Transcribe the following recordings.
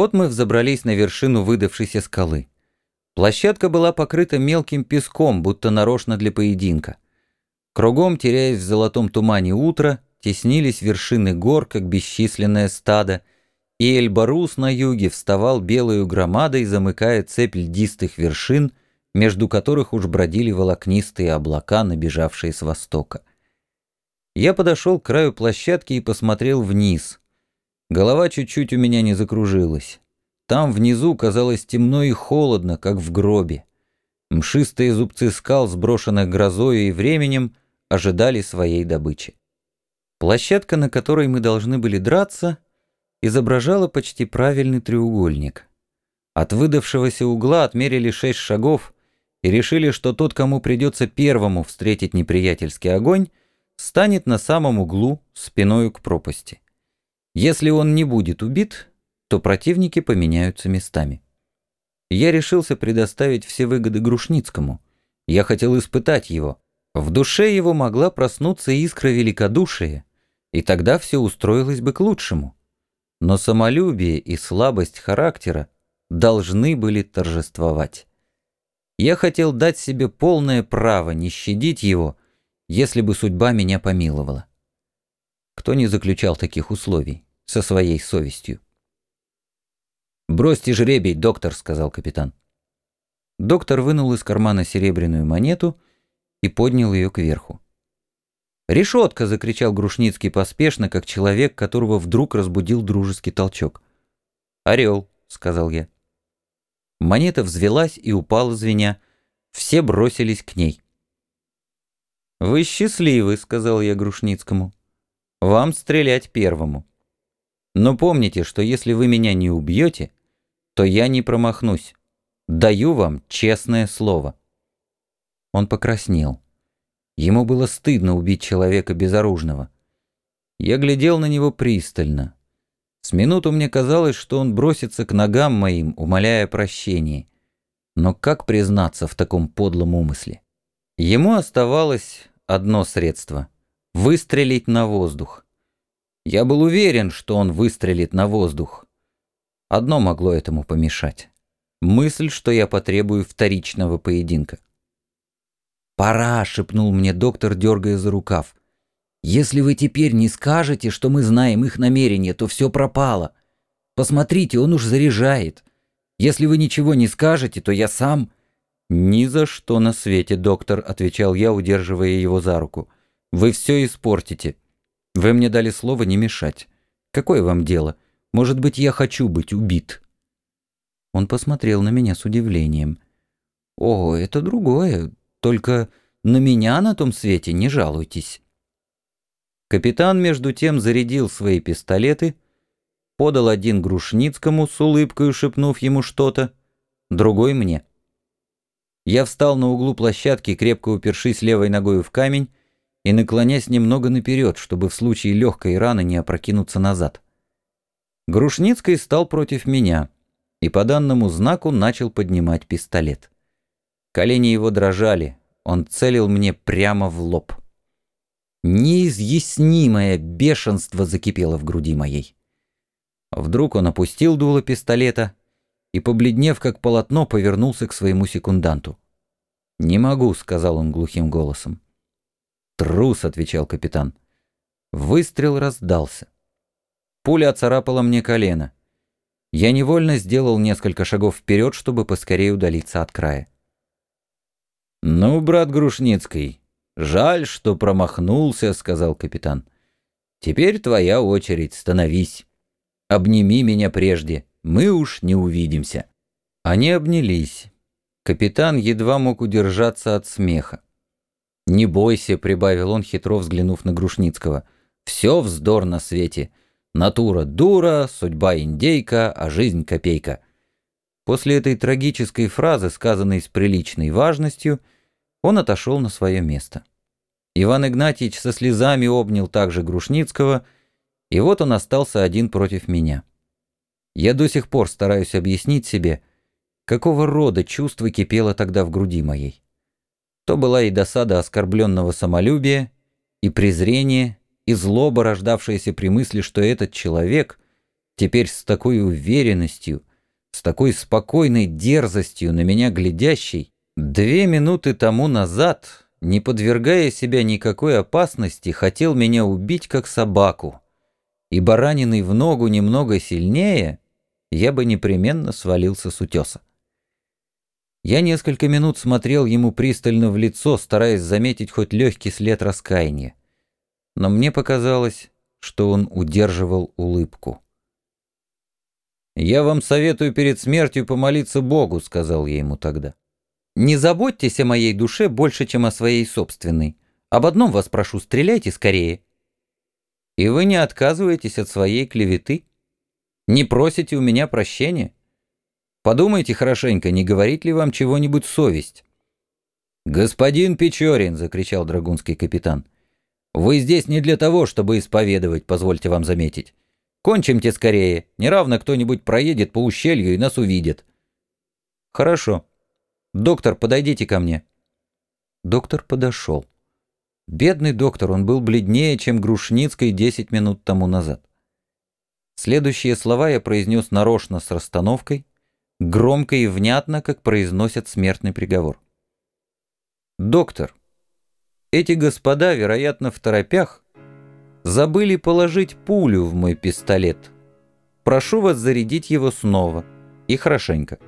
Вот мы взобрались на вершину выдавшейся скалы. Площадка была покрыта мелким песком, будто нарочно для поединка. Кругом, теряясь в золотом тумане утра, теснились вершины гор, как бесчисленное стадо, и Эльбарус на юге вставал белою громадой, замыкая цепь льдистых вершин, между которых уж бродили волокнистые облака, набежавшие с востока. Я подошел к краю площадки и посмотрел вниз. Голова чуть-чуть у меня не закружилась. Там внизу казалось темно и холодно, как в гробе. Мшистые зубцы скал, сброшенных грозою и временем, ожидали своей добычи. Площадка, на которой мы должны были драться, изображала почти правильный треугольник. От выдавшегося угла отмерили шесть шагов и решили, что тот, кому придется первому встретить неприятельский огонь, станет на самом углу спиною к пропасти. Если он не будет убит, то противники поменяются местами. Я решился предоставить все выгоды Грушницкому. Я хотел испытать его. В душе его могла проснуться искра великодушия, и тогда все устроилось бы к лучшему. Но самолюбие и слабость характера должны были торжествовать. Я хотел дать себе полное право не щадить его, если бы судьба меня помиловала. Кто не заключал таких условий со своей совестью? «Бросьте жребий, доктор», — сказал капитан. Доктор вынул из кармана серебряную монету и поднял ее кверху. «Решетка!» — закричал Грушницкий поспешно, как человек, которого вдруг разбудил дружеский толчок. «Орел!» — сказал я. Монета взвелась и упала звеня. Все бросились к ней. «Вы счастливы», — сказал я Грушницкому. «Вам стрелять первому. Но помните, что если вы меня не убьете, то я не промахнусь. Даю вам честное слово». Он покраснел. Ему было стыдно убить человека безоружного. Я глядел на него пристально. С минуту мне казалось, что он бросится к ногам моим, умоляя прощения. Но как признаться в таком подлом умысле? Ему оставалось одно средство — выстрелить на воздух. Я был уверен, что он выстрелит на воздух. Одно могло этому помешать. Мысль, что я потребую вторичного поединка. «Пора!» — шепнул мне доктор, дергая за рукав. «Если вы теперь не скажете, что мы знаем их намерения, то все пропало. Посмотрите, он уж заряжает. Если вы ничего не скажете, то я сам...» «Ни за что на свете, доктор», — отвечал я, удерживая его за руку. «Вы все испортите. Вы мне дали слово не мешать. Какое вам дело? Может быть, я хочу быть убит?» Он посмотрел на меня с удивлением. «О, это другое. Только на меня на том свете не жалуйтесь». Капитан, между тем, зарядил свои пистолеты, подал один Грушницкому с улыбкой, шепнув ему что-то, другой мне. Я встал на углу площадки, крепко упершись левой ногой в камень и наклонясь немного наперед, чтобы в случае легкой раны не опрокинуться назад. Грушницкий стал против меня и по данному знаку начал поднимать пистолет. Колени его дрожали, он целил мне прямо в лоб. Неизъяснимое бешенство закипело в груди моей. Вдруг он опустил дуло пистолета и, побледнев как полотно, повернулся к своему секунданту. «Не могу», — сказал он глухим голосом. «Трус», — отвечал капитан. Выстрел раздался. Пуля оцарапала мне колено. Я невольно сделал несколько шагов вперед, чтобы поскорее удалиться от края. «Ну, брат Грушницкий, жаль, что промахнулся», — сказал капитан. «Теперь твоя очередь, становись. Обними меня прежде, мы уж не увидимся». Они обнялись. Капитан едва мог удержаться от смеха. «Не бойся», — прибавил он, хитро взглянув на Грушницкого. «Все вздор на свете. Натура дура, судьба индейка, а жизнь копейка». После этой трагической фразы, сказанной с приличной важностью, он отошел на свое место. Иван Игнатьевич со слезами обнял также Грушницкого, и вот он остался один против меня. Я до сих пор стараюсь объяснить себе, какого рода чувство кипело тогда в груди моей. То была и досада оскорбленного самолюбия, и презрение, и злоба, рождавшаяся при мысли, что этот человек — теперь с такой уверенностью, с такой спокойной дерзостью на меня глядящий, две минуты тому назад, не подвергая себя никакой опасности, хотел меня убить как собаку, и бараненный в ногу немного сильнее, я бы непременно свалился с утеса. Я несколько минут смотрел ему пристально в лицо, стараясь заметить хоть легкий след раскаяния. Но мне показалось, что он удерживал улыбку. «Я вам советую перед смертью помолиться Богу», — сказал я ему тогда. «Не заботьтесь о моей душе больше, чем о своей собственной. Об одном вас прошу, стреляйте скорее». «И вы не отказываетесь от своей клеветы? Не просите у меня прощения?» Подумайте хорошенько, не говорит ли вам чего-нибудь совесть?» «Господин Печорин!» — закричал драгунский капитан. «Вы здесь не для того, чтобы исповедовать, позвольте вам заметить. Кончимте скорее, неравно кто-нибудь проедет по ущелью и нас увидит». «Хорошо. Доктор, подойдите ко мне». Доктор подошел. Бедный доктор, он был бледнее, чем Грушницкой десять минут тому назад. Следующие слова я произнес нарочно с расстановкой, громко и внятно, как произносят смертный приговор. «Доктор, эти господа, вероятно, в торопях, забыли положить пулю в мой пистолет. Прошу вас зарядить его снова, и хорошенько».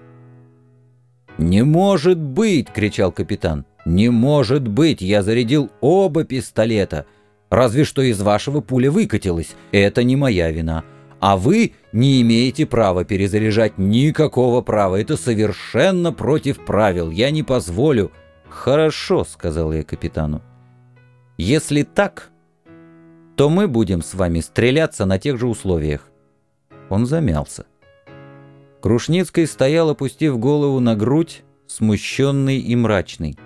«Не может быть!» — кричал капитан. «Не может быть! Я зарядил оба пистолета! Разве что из вашего пуля выкатилась. Это не моя вина а вы не имеете права перезаряжать никакого права. Это совершенно против правил. Я не позволю. Хорошо, сказал я капитану. Если так, то мы будем с вами стреляться на тех же условиях. Он замялся. Крушницкий стоял, опустив голову на грудь, смущенный и мрачный.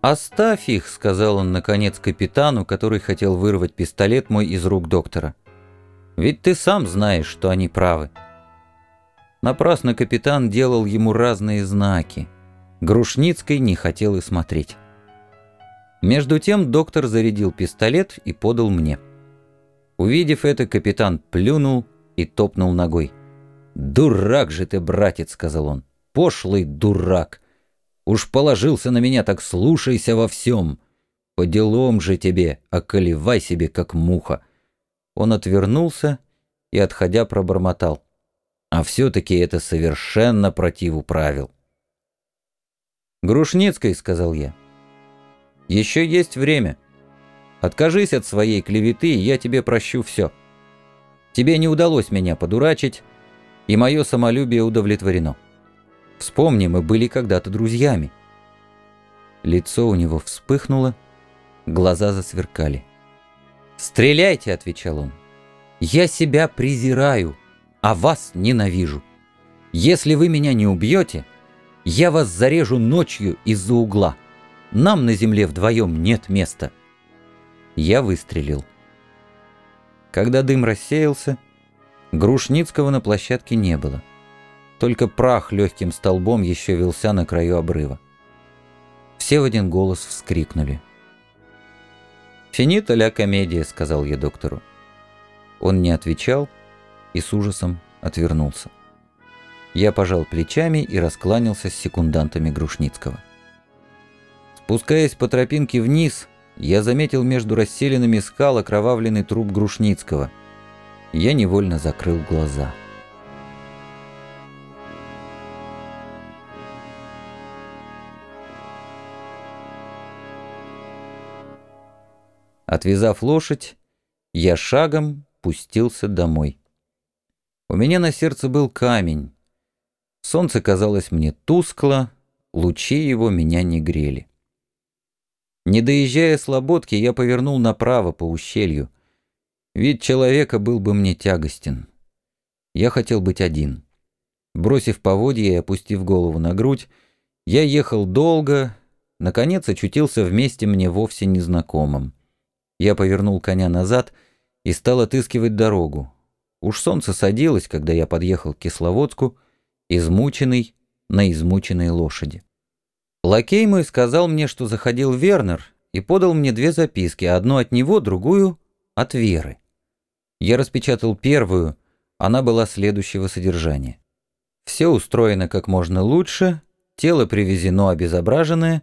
«Оставь их», — сказал он, наконец, капитану, который хотел вырвать пистолет мой из рук доктора. Ведь ты сам знаешь, что они правы. Напрасно капитан делал ему разные знаки. Грушницкой не хотел и смотреть. Между тем доктор зарядил пистолет и подал мне. Увидев это, капитан плюнул и топнул ногой. «Дурак же ты, братец!» — сказал он. «Пошлый дурак! Уж положился на меня, так слушайся во всем! По делам же тебе, околевай себе, как муха!» Он отвернулся и, отходя, пробормотал. А все-таки это совершенно противу правил. «Грушницкой», — сказал я, — «еще есть время. Откажись от своей клеветы, я тебе прощу все. Тебе не удалось меня подурачить, и мое самолюбие удовлетворено. Вспомни, мы были когда-то друзьями». Лицо у него вспыхнуло, глаза засверкали. «Стреляйте!» — отвечал он. «Я себя презираю, а вас ненавижу. Если вы меня не убьете, я вас зарежу ночью из-за угла. Нам на земле вдвоем нет места». Я выстрелил. Когда дым рассеялся, Грушницкого на площадке не было. Только прах легким столбом еще вился на краю обрыва. Все в один голос вскрикнули. «Финита ля комедия», — сказал я доктору. Он не отвечал и с ужасом отвернулся. Я пожал плечами и раскланялся с секундантами Грушницкого. Спускаясь по тропинке вниз, я заметил между расселенными скал окровавленный труп Грушницкого. Я невольно закрыл глаза. Отвязав лошадь, я шагом пустился домой. У меня на сердце был камень. Солнце казалось мне тускло, лучи его меня не грели. Не доезжая слободки, я повернул направо по ущелью. Вид человека был бы мне тягостен. Я хотел быть один. Бросив поводья и опустив голову на грудь, я ехал долго, наконец очутился вместе мне вовсе незнакомым. Я повернул коня назад и стал отыскивать дорогу. Уж солнце садилось, когда я подъехал к Кисловодску, измученный на измученной лошади. Лакей мой сказал мне, что заходил Вернер, и подал мне две записки, одну от него, другую от Веры. Я распечатал первую, Она была следующего содержания. Все устроено как можно лучше, тело привезено обезображенное,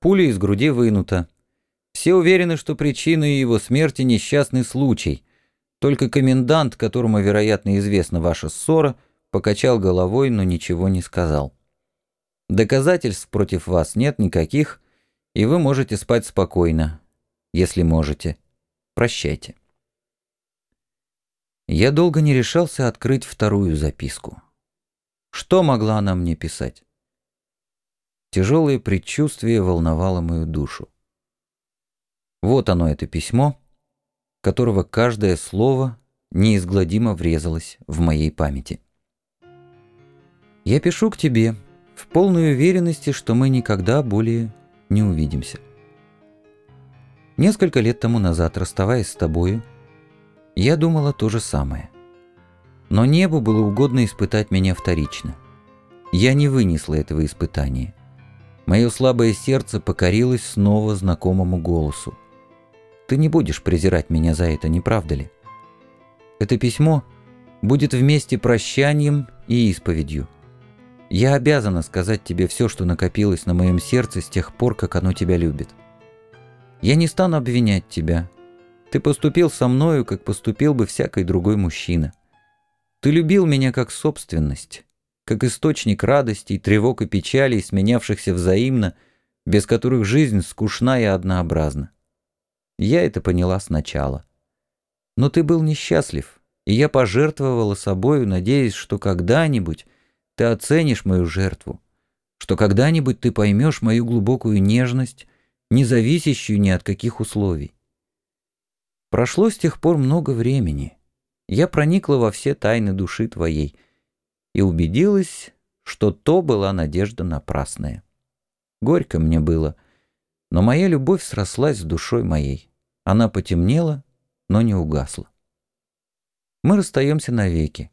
пуля из груди вынута. Все уверены, что причиной его смерти несчастный случай. Только комендант, которому, вероятно, известна ваша ссора, покачал головой, но ничего не сказал. Доказательств против вас нет никаких, и вы можете спать спокойно, если можете. Прощайте. Я долго не решался открыть вторую записку. Что могла она мне писать? Тяжелое предчувствие волновало мою душу. Вот оно, это письмо, которого каждое слово неизгладимо врезалось в моей памяти. Я пишу к тебе в полной уверенности, что мы никогда более не увидимся. Несколько лет тому назад, расставаясь с тобою, я думала то же самое. Но небу было угодно испытать меня вторично. Я не вынесла этого испытания. Мое слабое сердце покорилось снова знакомому голосу. Ты не будешь презирать меня за это, не правда ли? Это письмо будет вместе прощанием и исповедью. Я обязана сказать тебе все, что накопилось на моем сердце с тех пор, как оно тебя любит. Я не стану обвинять тебя, ты поступил со мною, как поступил бы всякий другой мужчина. Ты любил меня как собственность, как источник радостей, тревог и печалей, сменявшихся взаимно, без которых жизнь скучна и однообразна. Я это поняла сначала. Но ты был несчастлив, и я пожертвовала собою, надеясь, что когда-нибудь ты оценишь мою жертву, что когда-нибудь ты поймешь мою глубокую нежность, не зависящую ни от каких условий. Прошло с тех пор много времени. Я проникла во все тайны души твоей и убедилась, что то была надежда напрасная. Горько мне было, но моя любовь срослась с душой моей. Она потемнела, но не угасла. Мы расстаемся навеки.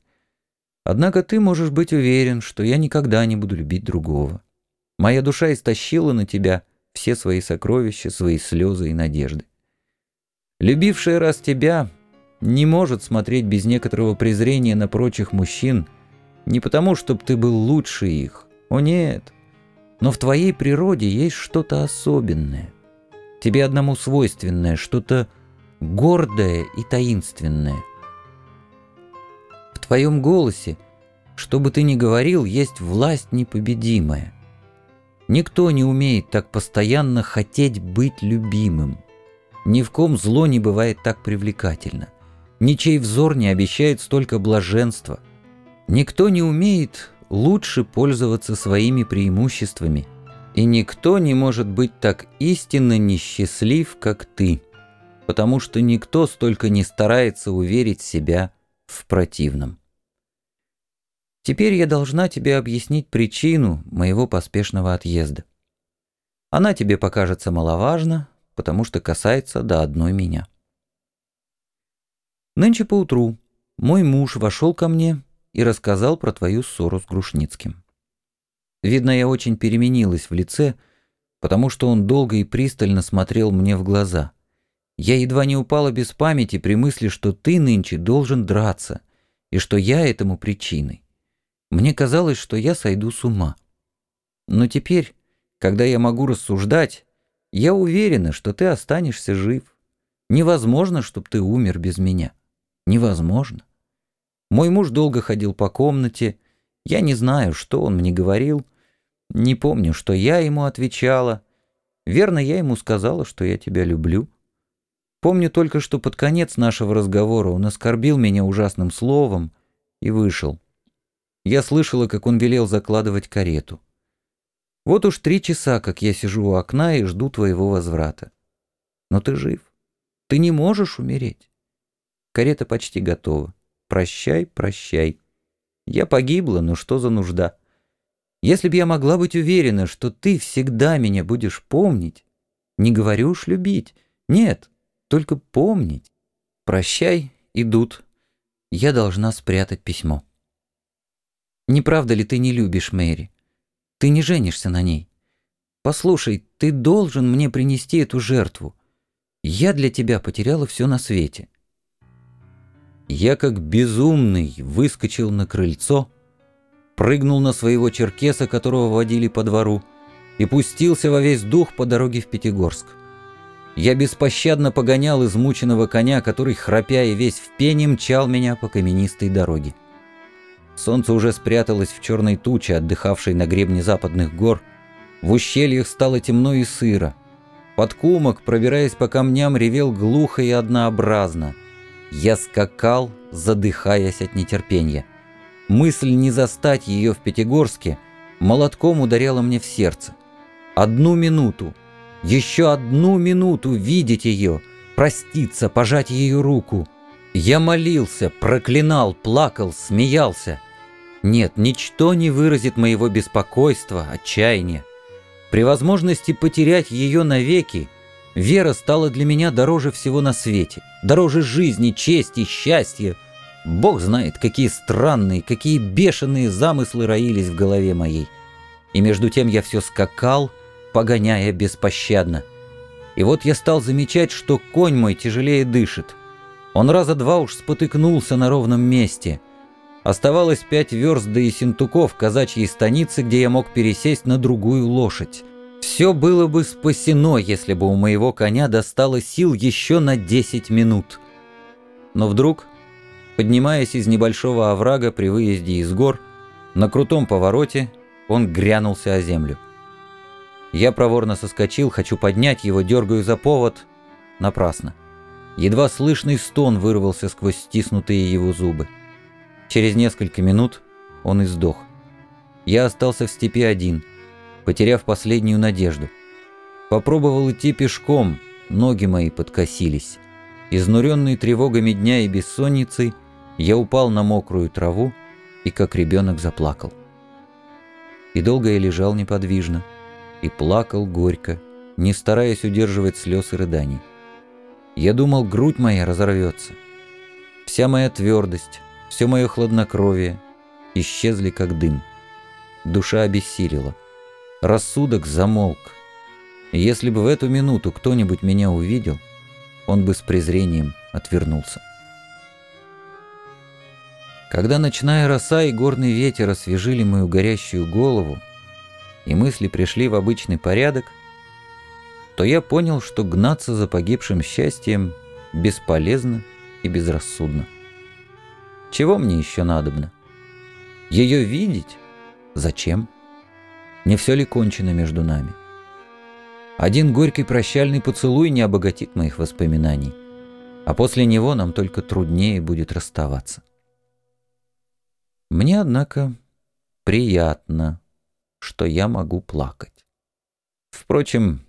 Однако ты можешь быть уверен, что я никогда не буду любить другого. Моя душа истощила на тебя все свои сокровища, свои слезы и надежды. Любившая раз тебя не может смотреть без некоторого презрения на прочих мужчин, не потому, чтобы ты был лучше их, о нет, но в твоей природе есть что-то особенное, тебе одному свойственное, что-то гордое и таинственное. В твоем голосе, что бы ты ни говорил, есть власть непобедимая. Никто не умеет так постоянно хотеть быть любимым. Ни в ком зло не бывает так привлекательно. Ничей взор не обещает столько блаженства. Никто не умеет лучше пользоваться своими преимуществами. И никто не может быть так истинно несчастлив, как ты, потому что никто столько не старается уверить себя в противном. Теперь я должна тебе объяснить причину моего поспешного отъезда. Она тебе покажется маловажна, потому что касается до одной меня. Нынче поутру мой муж вошел ко мне и рассказал про твою ссору с Грушницким. Видно, я очень переменилась в лице, потому что он долго и пристально смотрел мне в глаза. Я едва не упала без памяти при мысли, что ты нынче должен драться, и что я этому причиной. Мне казалось, что я сойду с ума. Но теперь, когда я могу рассуждать, я уверена, что ты останешься жив. Невозможно, чтобы ты умер без меня. Невозможно. Мой муж долго ходил по комнате. Я не знаю, что он мне говорил. Не помню, что я ему отвечала. Верно, я ему сказала, что я тебя люблю. Помню только, что под конец нашего разговора он оскорбил меня ужасным словом и вышел. Я слышала, как он велел закладывать карету. Вот уж три часа, как я сижу у окна и жду твоего возврата. Но ты жив. Ты не можешь умереть. Карета почти готова. Прощай, прощай. Я погибла, но что за нужда? Если б я могла быть уверена, что ты всегда меня будешь помнить, не говорю уж любить, нет, только помнить. Прощай, идут. Я должна спрятать письмо. Не правда ли ты не любишь Мэри? Ты не женишься на ней. Послушай, ты должен мне принести эту жертву. Я для тебя потеряла все на свете. Я как безумный выскочил на крыльцо, прыгнул на своего черкеса, которого водили по двору, и пустился во весь дух по дороге в Пятигорск. Я беспощадно погонял измученного коня, который, храпя и весь в пене, мчал меня по каменистой дороге. Солнце уже спряталось в черной туче, отдыхавшей на гребне западных гор. В ущельях стало темно и сыро. Под кумок, пробираясь по камням, ревел глухо и однообразно. Я скакал, задыхаясь от нетерпения. Мысль не застать ее в Пятигорске молотком ударяла мне в сердце. Одну минуту, еще одну минуту видеть ее, проститься, пожать ее руку. Я молился, проклинал, плакал, смеялся. Нет, ничто не выразит моего беспокойства, отчаяния. При возможности потерять ее навеки, вера стала для меня дороже всего на свете, дороже жизни, чести, счастья. Бог знает, какие странные, какие бешеные замыслы роились в голове моей. И между тем я все скакал, погоняя беспощадно. И вот я стал замечать, что конь мой тяжелее дышит. Он раза два уж спотыкнулся на ровном месте. Оставалось пять верст до Ессентуков, казачьей станицы, где я мог пересесть на другую лошадь. Все было бы спасено, если бы у моего коня достало сил еще на 10 минут. Но вдруг, поднимаясь из небольшого оврага при выезде из гор, на крутом повороте он грянулся о землю. Я проворно соскочил, хочу поднять его, дергаю за повод. Напрасно. Едва слышный стон вырвался сквозь стиснутые его зубы. Через несколько минут он издох. Я остался в степи один, потеряв последнюю надежду. Попробовал идти пешком, ноги мои подкосились. Изнуренный тревогами дня и бессонницей, я упал на мокрую траву и как ребенок заплакал. И долго я лежал неподвижно и плакал горько, не стараясь удерживать слез и рыданий. Я думал, грудь моя разорвется. Вся моя твердость, все мое хладнокровие исчезли как дым. Душа обессилила. Рассудок замолк. если бы в эту минуту кто-нибудь меня увидел, он бы с презрением отвернулся. Когда ночная роса и горный ветер освежили мою горящую голову, и мысли пришли в обычный порядок, то я понял, что гнаться за погибшим счастьем бесполезно и безрассудно. Чего мне еще надобно? Ее видеть? Зачем? Не все ли кончено между нами? Один горький прощальный поцелуй не обогатит моих воспоминаний, а после него нам только труднее будет расставаться. Мне, однако, приятно что я могу плакать. Впрочем,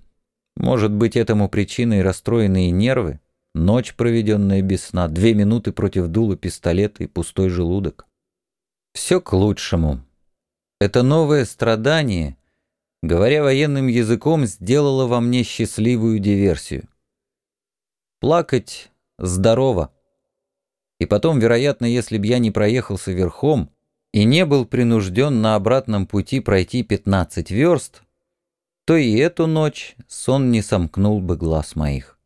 может быть этому причиной расстроенные нервы, ночь, проведенная без сна, две минуты против дула пистолета и пустой желудок. Все к лучшему. Это новое страдание, говоря военным языком, сделало во мне счастливую диверсию. Плакать здорово. И потом, вероятно, если б я не проехался верхом, и не был принужден на обратном пути пройти 15 верст, то и эту ночь сон не сомкнул бы глаз моих.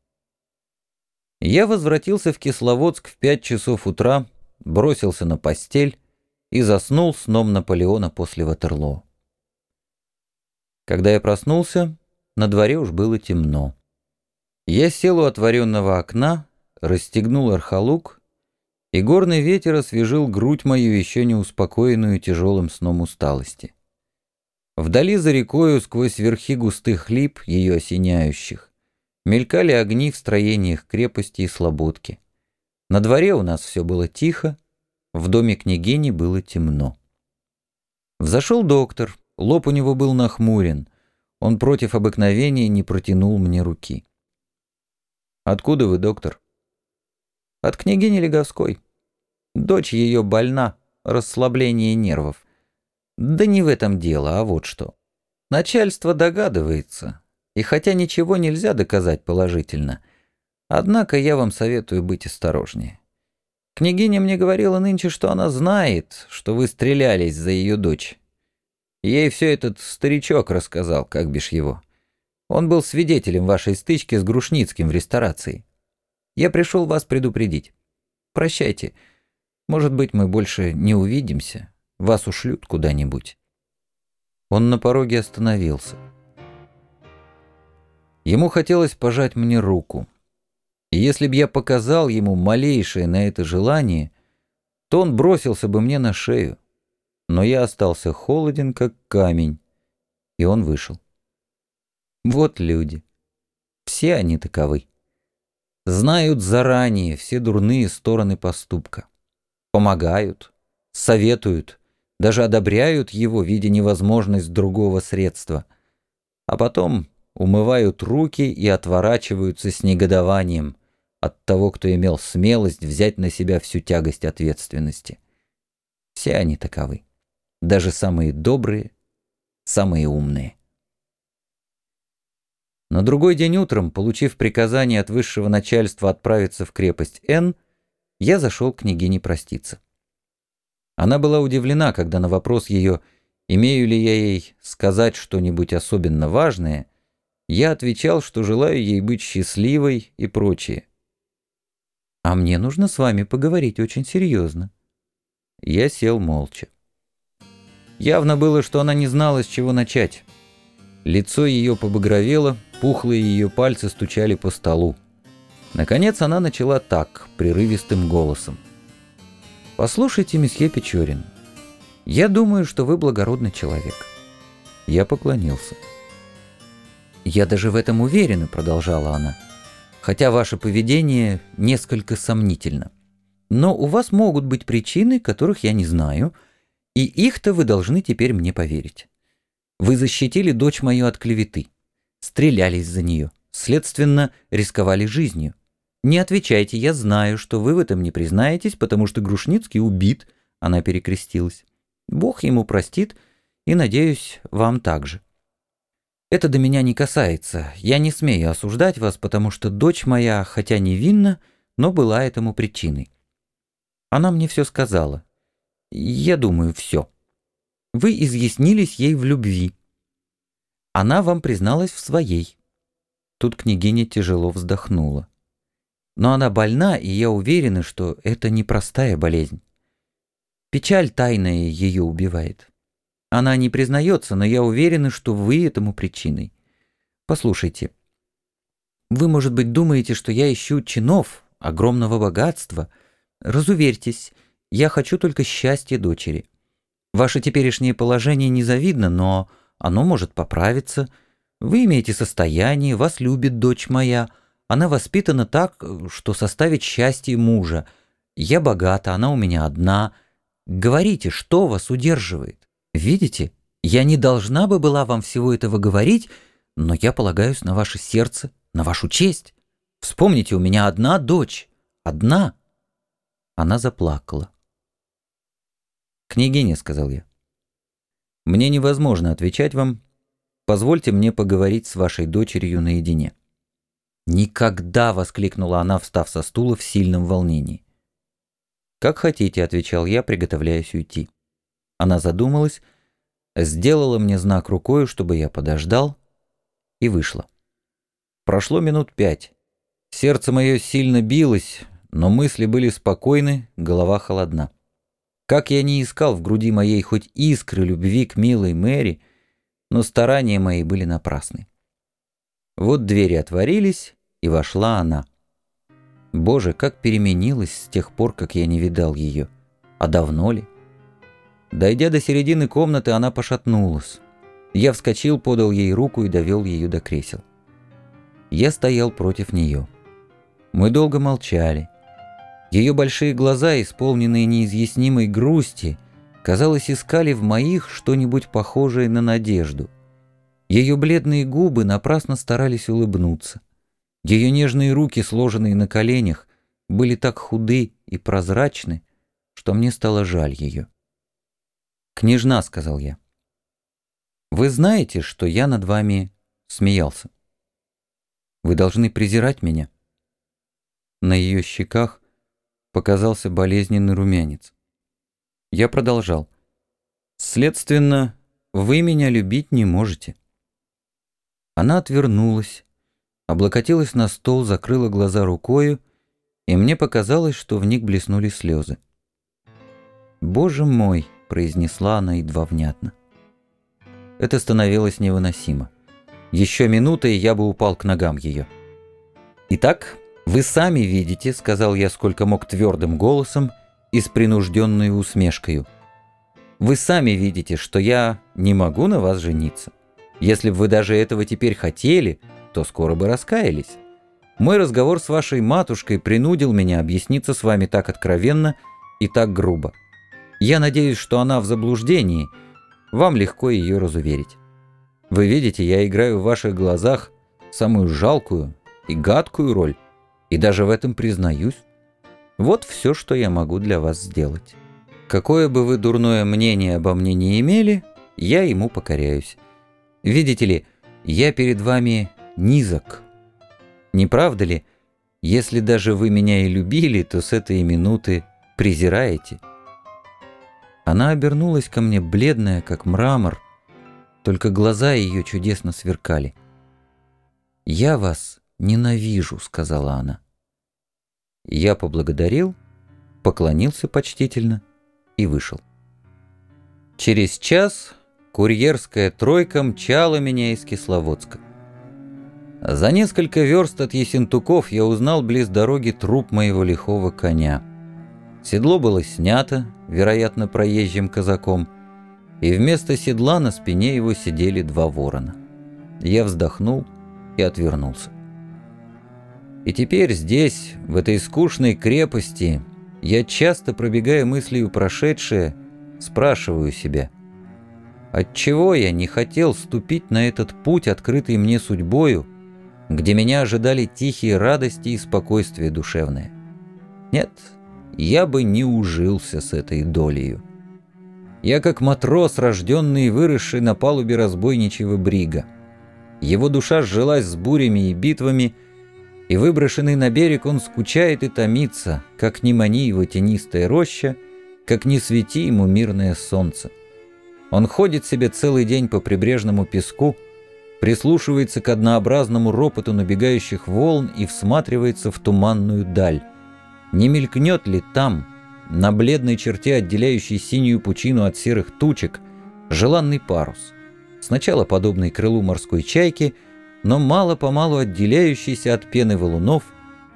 Я возвратился в Кисловодск в 5 часов утра, бросился на постель и заснул сном Наполеона после Ватерлоо. Когда я проснулся, на дворе уж было темно. Я сел у отворенного окна, расстегнул архалук и горный ветер освежил грудь мою, еще не успокоенную тяжелым сном усталости. Вдали за рекою, сквозь верхи густых лип, ее осеняющих, мелькали огни в строениях крепости и слободки. На дворе у нас все было тихо, в доме княгини было темно. Взошел доктор, лоб у него был нахмурен, он против обыкновения не протянул мне руки. «Откуда вы, доктор?» От княгини Леговской. Дочь ее больна, расслабление нервов. Да не в этом дело, а вот что. Начальство догадывается, и хотя ничего нельзя доказать положительно, однако я вам советую быть осторожнее. Княгиня мне говорила нынче, что она знает, что вы стрелялись за ее дочь. Ей все этот старичок рассказал, как бишь его. Он был свидетелем вашей стычки с Грушницким в ресторации. Я пришел вас предупредить. Прощайте. Может быть, мы больше не увидимся. Вас ушлют куда-нибудь». Он на пороге остановился. Ему хотелось пожать мне руку. И если б я показал ему малейшее на это желание, то он бросился бы мне на шею. Но я остался холоден, как камень, и он вышел. Вот люди. Все они таковы. Знают заранее все дурные стороны поступка. Помогают, советуют, даже одобряют его, видя невозможность другого средства. А потом умывают руки и отворачиваются с негодованием от того, кто имел смелость взять на себя всю тягость ответственности. Все они таковы. Даже самые добрые, самые умные. На другой день утром, получив приказание от высшего начальства отправиться в крепость Н, я зашел к княгине проститься. Она была удивлена, когда на вопрос ее, имею ли я ей сказать что-нибудь особенно важное, я отвечал, что желаю ей быть счастливой и прочее. «А мне нужно с вами поговорить очень серьезно». Я сел молча. Явно было, что она не знала, с чего начать. Лицо ее побагровело, пухлые ее пальцы стучали по столу. Наконец она начала так, прерывистым голосом. «Послушайте, месье Печорин, я думаю, что вы благородный человек». Я поклонился. «Я даже в этом уверена», — продолжала она, «хотя ваше поведение несколько сомнительно. Но у вас могут быть причины, которых я не знаю, и их-то вы должны теперь мне поверить. Вы защитили дочь мою от клеветы, стрелялись за нее, следственно, рисковали жизнью. Не отвечайте, я знаю, что вы в этом не признаетесь, потому что Грушницкий убит, она перекрестилась. Бог ему простит, и, надеюсь, вам также. Это до меня не касается, я не смею осуждать вас, потому что дочь моя, хотя невинна, но была этому причиной. Она мне все сказала. Я думаю, все. Вы изъяснились ей в любви. Она вам призналась в своей. Тут княгиня тяжело вздохнула. Но она больна, и я уверена, что это непростая болезнь. Печаль тайная ее убивает. Она не признается, но я уверена, что вы этому причиной. Послушайте, вы, может быть, думаете, что я ищу чинов, огромного богатства. Разуверьтесь, я хочу только счастья дочери. Ваше теперешнее положение незавидно, но оно может поправиться. Вы имеете состояние, вас любит дочь моя — она воспитана так, что составит счастье мужа. Я богата, она у меня одна. Говорите, что вас удерживает? Видите, я не должна бы была вам всего этого говорить, но я полагаюсь на ваше сердце, на вашу честь. Вспомните, у меня одна дочь. Одна. Она заплакала. «Княгиня», — сказал я, — «мне невозможно отвечать вам. Позвольте мне поговорить с вашей дочерью наедине». «Никогда!» — воскликнула она, встав со стула в сильном волнении. «Как хотите», — отвечал я, приготовляясь уйти. Она задумалась, сделала мне знак рукой, чтобы я подождал, и вышла. Прошло минут пять. Сердце мое сильно билось, но мысли были спокойны, голова холодна. Как я не искал в груди моей хоть искры любви к милой Мэри, но старания мои были напрасны. Вот двери отворились, и вошла она. Боже, как переменилась с тех пор, как я не видал ее. А давно ли? Дойдя до середины комнаты, она пошатнулась. Я вскочил, подал ей руку и довел ее до кресел. Я стоял против нее. Мы долго молчали. Ее большие глаза, исполненные неизъяснимой грусти, казалось, искали в моих что-нибудь похожее на надежду. Ее бледные губы напрасно старались улыбнуться. Ее нежные руки, сложенные на коленях, были так худы и прозрачны, что мне стало жаль ее. «Княжна», — сказал я, — «вы знаете, что я над вами смеялся? Вы должны презирать меня». На ее щеках показался болезненный румянец. Я продолжал. «Следственно, вы меня любить не можете». Она отвернулась, облокотилась на стол, закрыла глаза рукою и мне показалось, что в них блеснули слезы. «Боже мой!» — произнесла она едва внятно. Это становилось невыносимо. Еще минута, и я бы упал к ногам ее. «Итак, вы сами видите», — сказал я сколько мог твердым голосом и с принужденной усмешкой. «Вы сами видите, что я не могу на вас жениться. Если бы вы даже этого теперь хотели, то скоро бы раскаялись. Мой разговор с вашей матушкой принудил меня объясниться с вами так откровенно и так грубо. Я надеюсь, что она в заблуждении, вам легко ее разуверить. Вы видите, я играю в ваших глазах самую жалкую и гадкую роль, и даже в этом признаюсь. Вот все, что я могу для вас сделать. Какое бы вы дурное мнение обо мне не имели, я ему покоряюсь. Видите ли, я перед вами низок. Не правда ли, если даже вы меня и любили, то с этой минуты презираете?» Она обернулась ко мне бледная, как мрамор, только глаза ее чудесно сверкали. «Я вас ненавижу», — сказала она. Я поблагодарил, поклонился почтительно и вышел. Через час курьерская тройка мчала меня из Кисловодска. За несколько верст от Есентуков я узнал близ дороги труп моего лихого коня — Седло было снято, вероятно, проезжим казаком, и вместо седла на спине его сидели два ворона. Я вздохнул и отвернулся. И теперь здесь, в этой скучной крепости, я часто, пробегая мыслью прошедшее, спрашиваю себя, отчего я не хотел ступить на этот путь, открытый мне судьбою, где меня ожидали тихие радости и спокойствие душевное? Нет, я бы не ужился с этой долей. Я как матрос, рожденный и выросший на палубе разбойничьего брига. Его душа сжилась с бурями и битвами, и выброшенный на берег он скучает и томится, как не мани его тенистая роща, как не свети ему мирное солнце. Он ходит себе целый день по прибрежному песку, прислушивается к однообразному ропоту набегающих волн и всматривается в туманную даль. Не мелькнет ли там, на бледной черте, отделяющей синюю пучину от серых тучек, желанный парус, сначала подобный крылу морской чайки, но мало-помалу отделяющийся от пены валунов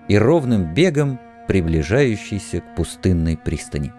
и ровным бегом приближающийся к пустынной пристани.